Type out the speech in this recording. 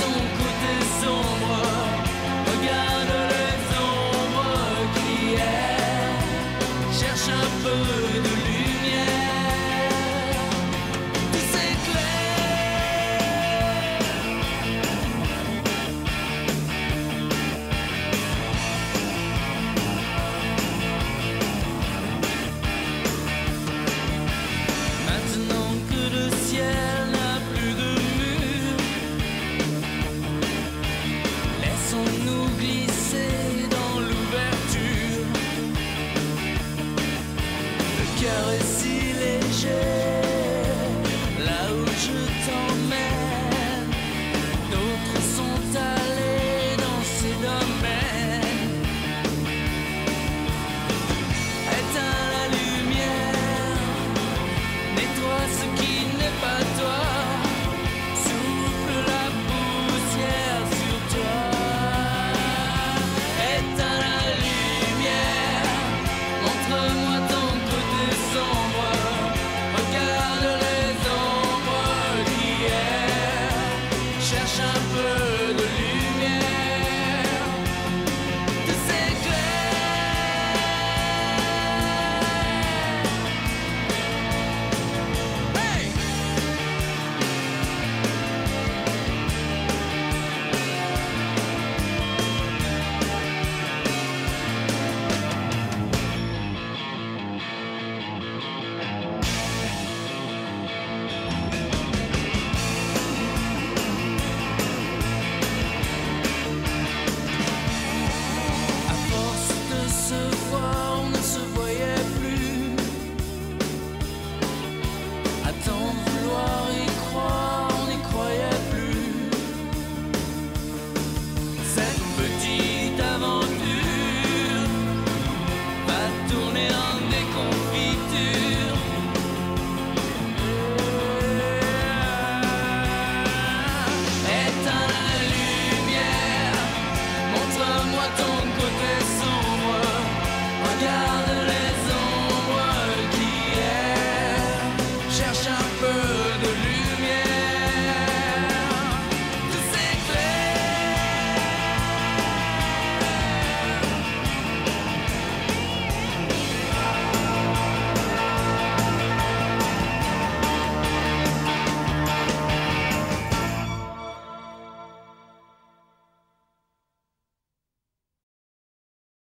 Ton côté sombre Regarde les ombres qui est, cherche un peu. cœur si léger.